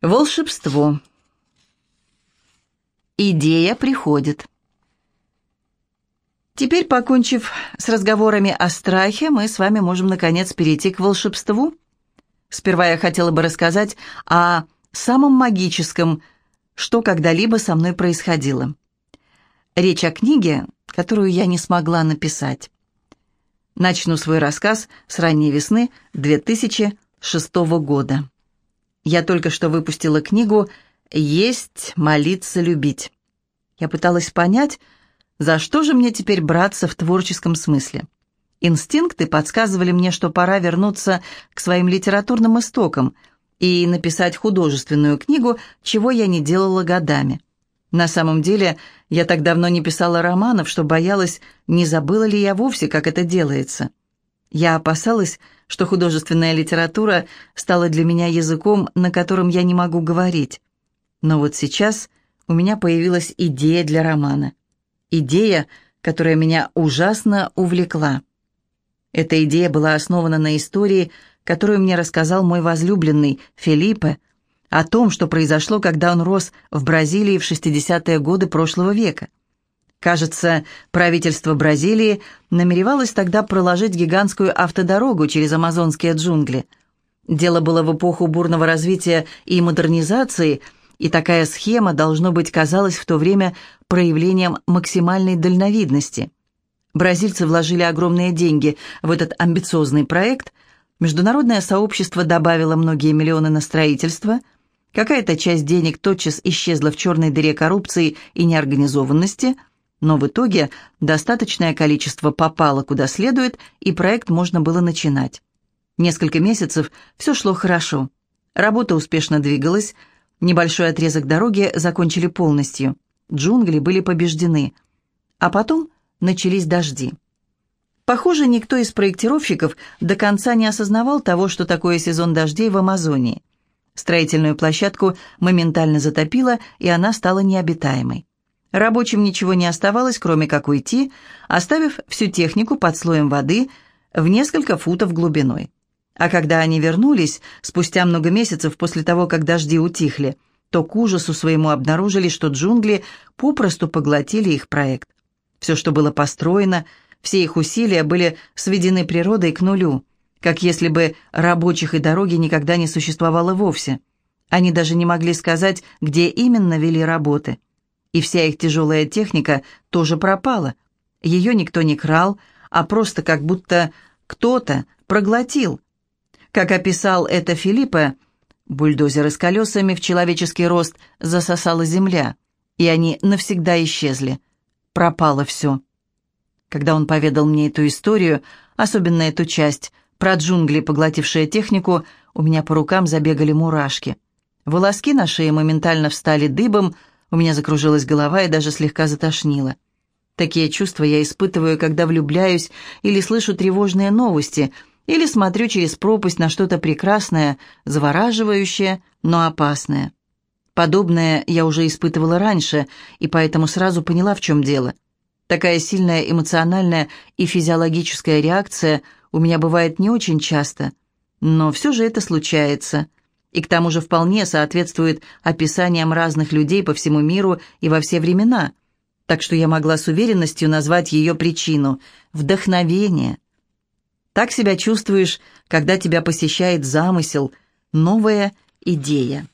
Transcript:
Волшебство. Идея приходит. Теперь, покончив с разговорами о страхе, мы с вами можем, наконец, перейти к волшебству. Сперва я хотела бы рассказать о самом магическом, что когда-либо со мной происходило. Речь о книге, которую я не смогла написать. Начну свой рассказ с ранней весны 2006 года. Я только что выпустила книгу «Есть, молиться, любить». Я пыталась понять, за что же мне теперь браться в творческом смысле. Инстинкты подсказывали мне, что пора вернуться к своим литературным истокам и написать художественную книгу, чего я не делала годами. На самом деле, я так давно не писала романов, что боялась, не забыла ли я вовсе, как это делается. Я опасалась, что художественная литература стала для меня языком, на котором я не могу говорить. Но вот сейчас у меня появилась идея для романа. Идея, которая меня ужасно увлекла. Эта идея была основана на истории, которую мне рассказал мой возлюбленный Филиппе, о том, что произошло, когда он рос в Бразилии в 60-е годы прошлого века. Кажется, правительство Бразилии намеревалось тогда проложить гигантскую автодорогу через амазонские джунгли. Дело было в эпоху бурного развития и модернизации, и такая схема, должно быть, казалась в то время проявлением максимальной дальновидности. Бразильцы вложили огромные деньги в этот амбициозный проект, международное сообщество добавило многие миллионы на строительство – Какая-то часть денег тотчас исчезла в черной дыре коррупции и неорганизованности – но в итоге достаточное количество попало куда следует, и проект можно было начинать. Несколько месяцев все шло хорошо. Работа успешно двигалась, небольшой отрезок дороги закончили полностью. Джунгли были побеждены. А потом начались дожди. Похоже, никто из проектировщиков до конца не осознавал того, что такое сезон дождей в Амазонии. Строительную площадку моментально затопило, и она стала необитаемой. Рабочим ничего не оставалось, кроме как уйти, оставив всю технику под слоем воды в несколько футов глубиной. А когда они вернулись, спустя много месяцев после того, как дожди утихли, то к ужасу своему обнаружили, что джунгли попросту поглотили их проект. Все, что было построено, все их усилия были сведены природой к нулю, как если бы рабочих и дороги никогда не существовало вовсе. Они даже не могли сказать, где именно вели работы – и вся их тяжелая техника тоже пропала. Ее никто не крал, а просто как будто кто-то проглотил. Как описал это Филиппа, бульдозеры с колесами в человеческий рост засосала земля, и они навсегда исчезли. Пропало все. Когда он поведал мне эту историю, особенно эту часть, про джунгли, поглотившие технику, у меня по рукам забегали мурашки. Волоски на шее моментально встали дыбом, у меня закружилась голова и даже слегка затошнило. Такие чувства я испытываю, когда влюбляюсь или слышу тревожные новости, или смотрю через пропасть на что-то прекрасное, завораживающее, но опасное. Подобное я уже испытывала раньше, и поэтому сразу поняла, в чем дело. Такая сильная эмоциональная и физиологическая реакция у меня бывает не очень часто, но все же это случается – и к тому же вполне соответствует описаниям разных людей по всему миру и во все времена, так что я могла с уверенностью назвать ее причину – вдохновение. Так себя чувствуешь, когда тебя посещает замысел, новая идея.